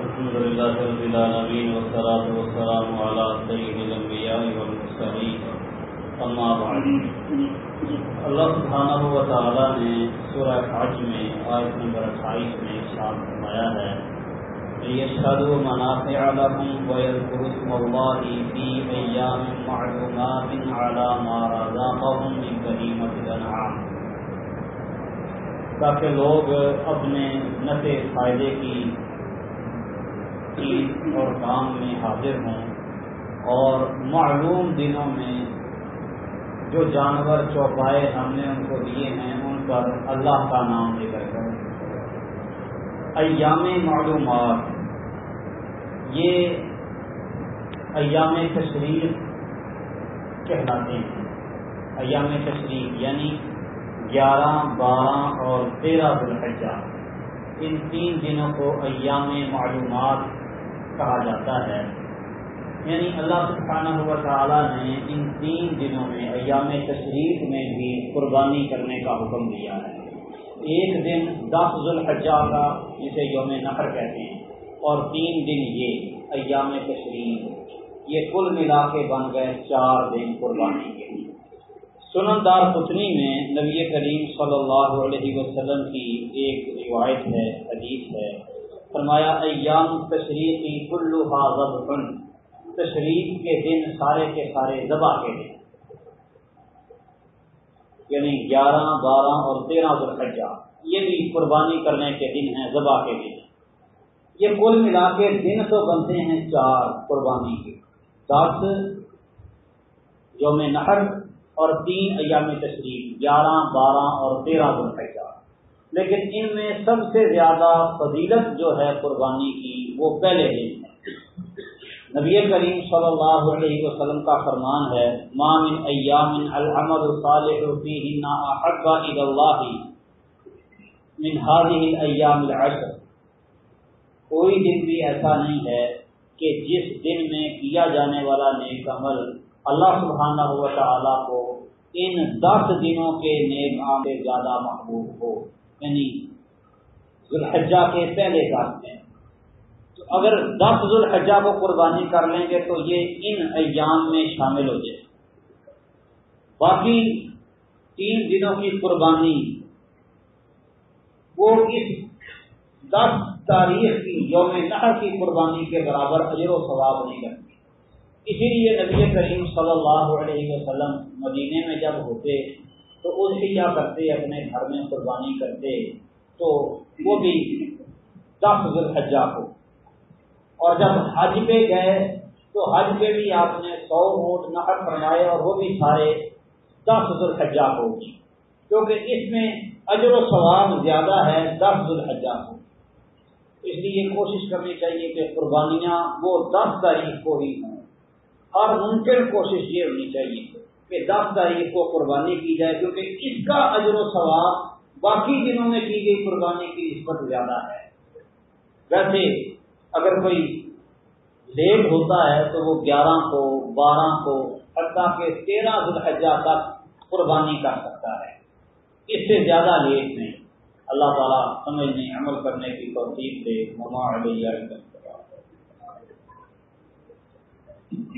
الحمد لله رب العالمين والصلاة والسلام على سيد الأنبياء والمرسلين. أما بعد. اللہ سبحانہ و تعالیٰ نے سورہ حج میں، آیت نمبر اٹھائیس میں ارشاد فرمایا ہے لِيَشْهَدُوا مَنَافِعَ لَهُمْ وَيَذْكُرُوا اسْمَ اللَّهِ فِي أَيَّامٍ مَّعْلُومَاتٍ عَلَى مَا رَزَقَهُم مِّن بَهِيمَةِ الْأَنْعَامِ تاکہ لوگ اپنے نفع فائدے کی عید اور کام میں حاضر ہوں اور معلوم دنوں میں جو جانور چوپائے ہم نے ان کو دیے ہیں، ان پر اللہ کا نام لے کر کر ایام معلومات۔ یہ ایام تشریف کہلاتے ہیں۔ ایام تشریف یعنی گیارہ، بارہ اور تیرہ ذوالحجہ۔ ان تین دنوں کو ایام معلومات کہا جاتا ہے۔ یعنی اللہ سبحانہ ہوا تعالیٰ نے ان تین دنوں میں، ایام تشریف میں بھی قربانی کرنے کا حکم دیا ہے۔ ایک دن دس ذوالحجہ کا، جسے یوم نفر کہتے ہیں، اور تین دن یہ ایام تشریف یہ کل ملا کے بن گئے چار دن قربانی کے۔ لیے سنن دار پتنی میں نبی کریم صلی اللہ علیہ وسلم کی ایک روایت ہے، حدیث ہے۔ فرمایا، ایام تشریفی کلو حاضب تشریف کے دن سارے کے سارے ذبح کے دن۔ یعنی گیارہ، بارہ اور تیرہ ذوالحجہ۔ یہ بھی قربانی کرنے کے دن ہیں، ذبح کے دن۔ یہ کل ملا کے دن تو بنتے ہیں چار قربانی کے۔ دس یوم نہر اور تین ایام تشریف گیارہ، بارہ اور تیرہ ذوالحجہ۔ لیکن ان میں سب سے زیادہ فضیلت جو ہے قربانی کی وہ پہلے دن ہے۔ نبی کریم صلی اللہ علیہ وسلم کا فرمان ہے مام ایام الحمد صالح احب الى اللہ من هذه الايام العشر. کوئی دن بھی ایسا نہیں ہے کہ جس دن میں کیا جانے والا نیک عمل اللہ سبحانہ و تعالی کو ان دس دنوں کے نیک عمل سے زیادہ محبوب ہو۔ یعنی ذوالحجہ کے پہلے دس میں۔ تو اگر دس ذوالحجہ کو قربانی کر لیں گے تو یہ ان ایام میں شامل ہو جائے۔ باقی تین دنوں کی قربانی، وہ اس دس تاریخ کی یوم نحر کی قربانی کے برابر اجر و ثواب نہیں کرتی اسی لیے نبی کریم صلی اللہ علیہ وسلم مدینے میں جب ہوتے تو اس کی کیا کرتے، اپنے گھر میں قربانی کرتے، تو وہ بھی دس ذوالحجہ کو۔ اور جب حج پہ گئے، تو حج پہ بھی آپ نے سو ووٹ نقد فرمائے اور وہ بھی سارے دس ذوالحجہ کو۔ کیونکہ اس میں اجر و ثواب زیادہ ہے دس ذوالحجہ کو۔ اس لیے کوشش کرنی چاہیے کہ قربانیاں وہ دس تاریخ کو ہی ہوں۔ اور ممکن کوشش یہ ہونی چاہیے۔ کہ دس تاریخ کو قربانی کی جائے، کیونکہ اس کا اجر و ثواب باقی دنوں میں کی گئی قربانی کی نسبت زیادہ ہے۔ ویسے اگر کوئی لیٹ ہوتا ہے تو وہ گیارہ کو بارہ کو حتیٰ کے تیرہ ذوالحجہ تک قربانی کر سکتا ہے۔ اس سے زیادہ لیٹ نہیں۔ اللہ تعالیٰ سمجھنے عمل کرنے کی توفیق دے۔ مما علیہ